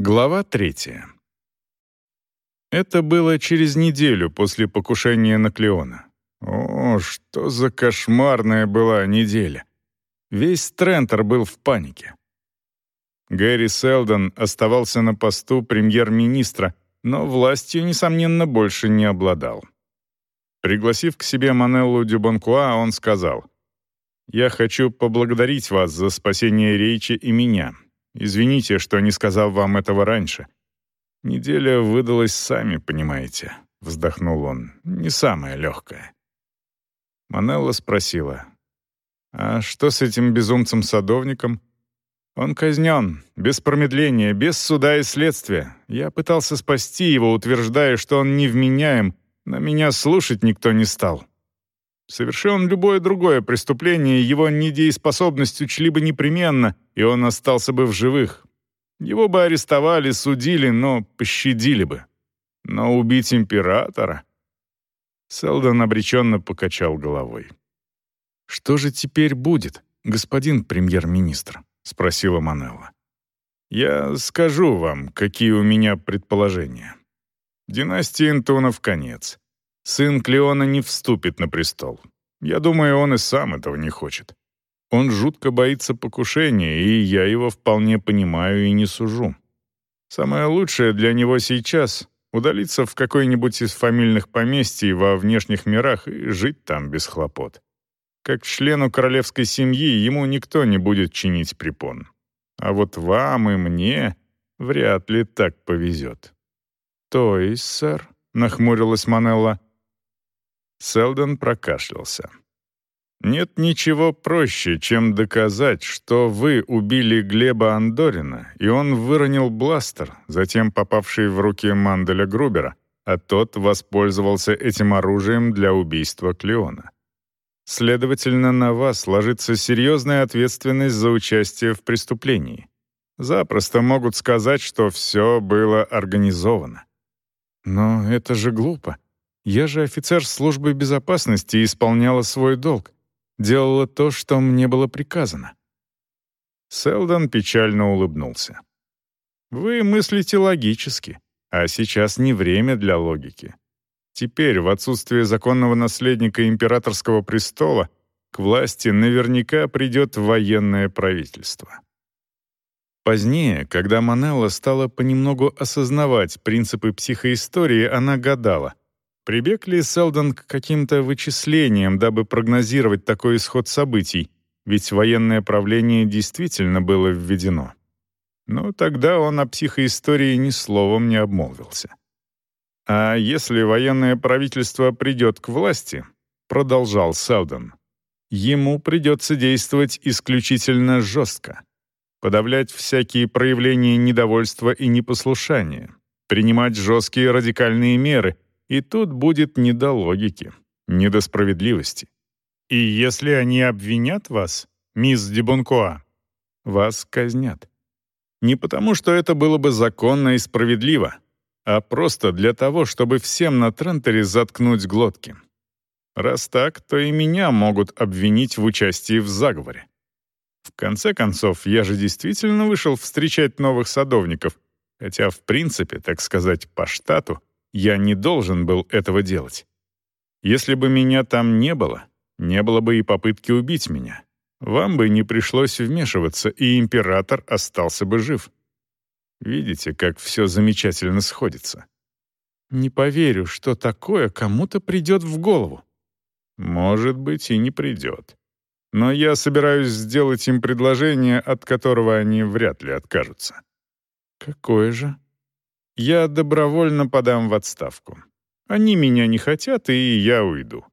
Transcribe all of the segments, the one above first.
Глава третья. Это было через неделю после покушения на Клеона. О, что за кошмарная была неделя. Весь Трентер был в панике. Гэри Селдон оставался на посту премьер-министра, но властью, несомненно, больше не обладал. Пригласив к себе Манеллу Дюбонкуа, он сказал, «Я хочу поблагодарить вас за спасение Рейчи и меня. Извините, что не сказал вам этого раньше. Неделя выдалась, сами понимаете», — вздохнул он, — «не самая легкая». Манелла спросила, «А что с этим безумцем-садовником?» «Он казнен, без промедления, без суда и следствия. Я пытался спасти его, утверждая, что он невменяем, но меня слушать никто не стал. Совершен любое другое преступление, его недееспособность учли бы непременно, и он остался бы в живых. Его бы арестовали, судили, но пощадили бы. Но убить императора... Селдон обреченно покачал головой. «Что же теперь будет, господин премьер-министр?» — спросила Манелла. «Я скажу вам, какие у меня предположения. Династии Интунов конец. Сын Клеона не вступит на престол. Я думаю, он и сам этого не хочет. Он жутко боится покушения, и я его вполне понимаю и не сужу. Самое лучшее для него сейчас — удалиться в какой-нибудь из фамильных поместий во внешних мирах и жить там без хлопот. Как члену королевской семьи ему никто не будет чинить препон. А вот вам и мне вряд ли так повезет. «То есть, сэр?» — нахмурилась Манелла. Селдон прокашлялся. «Нет ничего проще, чем доказать, что вы убили Глеба Андорина, и он выронил бластер, затем попавший в руки Манделя Грубера, а тот воспользовался этим оружием для убийства Клеона. Следовательно, на вас ложится серьезная ответственность за участие в преступлении. Запросто могут сказать, что все было организовано. Но это же глупо. Я же офицер службы безопасности и исполняла свой долг. Делала то, что мне было приказано. Селдон печально улыбнулся. «Вы мыслите логически, а сейчас не время для логики. Теперь, в отсутствие законного наследника императорского престола, к власти наверняка придет военное правительство. Позднее, когда Манелла стала понемногу осознавать принципы психоистории, она гадала, прибег ли Селдон к каким-то вычислениям, дабы прогнозировать такой исход событий, ведь военное правление действительно было введено. Но тогда он о психоистории ни словом не обмолвился. А если военное правительство придет к власти, продолжал Селдон, ему придется действовать исключительно жестко, подавлять всякие проявления недовольства и непослушания, принимать жесткие радикальные меры, и тут будет не до логики, не до справедливости. И если они обвинят вас, мисс Дебункоа, вас казнят. Не потому, что это было бы законно и справедливо, а просто для того, чтобы всем на Трентере заткнуть глотки. Раз так, то и меня могут обвинить в участии в заговоре. В конце концов, я же действительно вышел встречать новых садовников, хотя, в принципе, так сказать, по штату, я не должен был этого делать. Если бы меня там не было, не было бы и попытки убить меня. Вам бы не пришлось вмешиваться, и император остался бы жив. Видите, как все замечательно сходится. Не поверю, что такое кому-то придет в голову. Может быть, и не придет. Но я собираюсь сделать им предложение, от которого они вряд ли откажутся. Какое же? Я добровольно подам в отставку. Они меня не хотят, и я уйду.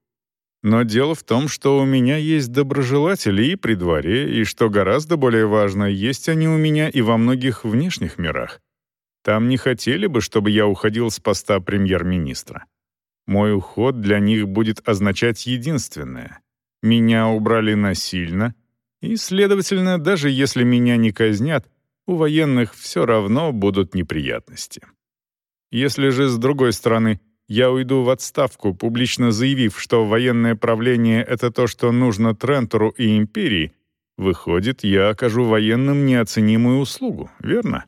Но дело в том, что у меня есть доброжелатели и при дворе, и, что гораздо более важно, есть они у меня и во многих внешних мирах. Там не хотели бы, чтобы я уходил с поста премьер-министра. Мой уход для них будет означать единственное. Меня убрали насильно, и, следовательно, даже если меня не казнят, у военных все равно будут неприятности. Если же, с другой стороны, я уйду в отставку, публично заявив, что военное правление — это то, что нужно Трентору и Империи, выходит, я окажу военным неоценимую услугу, верно?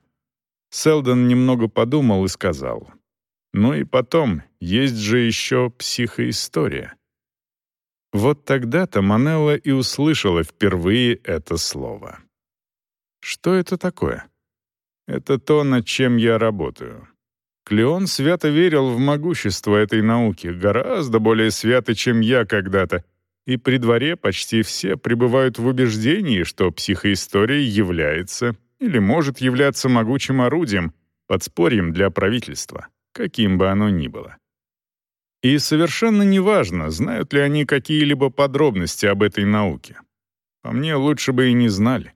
Селдон немного подумал и сказал. «Ну и потом, есть же еще психоистория». Вот тогда-то Манелла и услышала впервые это слово. Что это такое? Это то, над чем я работаю. Клеон свято верил в могущество этой науки, гораздо более свято, чем я когда-то, и при дворе почти все пребывают в убеждении, что психоистория является или может являться могучим орудием, подспорьем для правительства, каким бы оно ни было. И совершенно неважно, знают ли они какие-либо подробности об этой науке. По мне, лучше бы и не знали.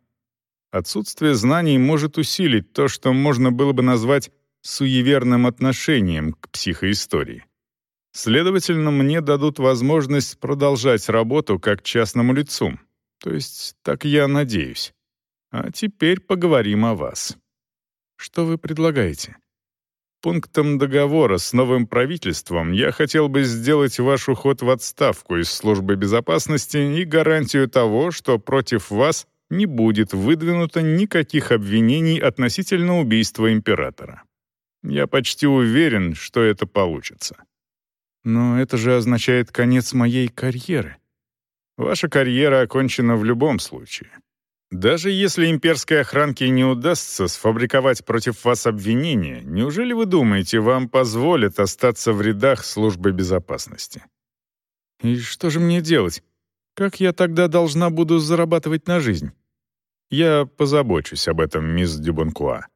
Отсутствие знаний может усилить то, что можно было бы назвать суеверным отношением к психоистории. Следовательно, мне дадут возможность продолжать работу как частному лицу. То есть, так я надеюсь. А теперь поговорим о вас. Что вы предлагаете? Пунктом договора с новым правительством я хотел бы сделать ваш уход в отставку из службы безопасности и гарантию того, что против вас не будет выдвинуто никаких обвинений относительно убийства императора. Я почти уверен, что это получится. Но это же означает конец моей карьеры. Ваша карьера окончена в любом случае. Даже если имперской охранке не удастся сфабриковать против вас обвинения, неужели вы думаете, вам позволят остаться в рядах службы безопасности? И что же мне делать? Как я тогда должна буду зарабатывать на жизнь? Я позабочусь об этом, мисс Дюбанкуа.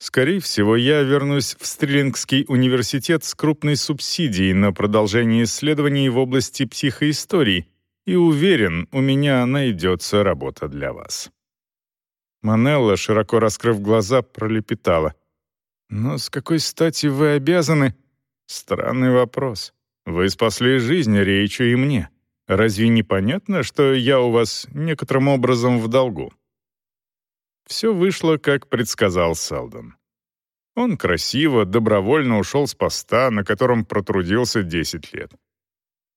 Скорее всего, я вернусь в Стрелингский университет с крупной субсидией на продолжение исследований в области психоистории и уверен, у меня найдется работа для вас». Манелла, широко раскрыв глаза, пролепетала. «Но с какой стати вы обязаны...» «Странный вопрос. Вы спасли жизнь Рейчу и мне. Разве не понятно, что я у вас некоторым образом в долгу?» Все вышло, как предсказал Селдон. Он красиво, добровольно ушел с поста, на котором протрудился 10 лет.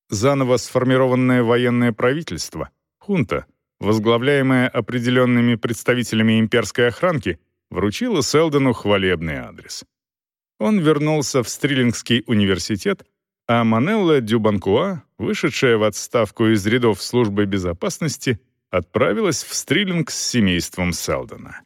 Заново сформированное военное правительство, хунта, возглавляемое определенными представителями имперской охранки, вручило Селдону хвалебный адрес. Он вернулся в Стрилингский университет, а Манелла Дюбанкуа, вышедшая в отставку из рядов службы безопасности, отправилась в Стрилинг с семейством Селдона.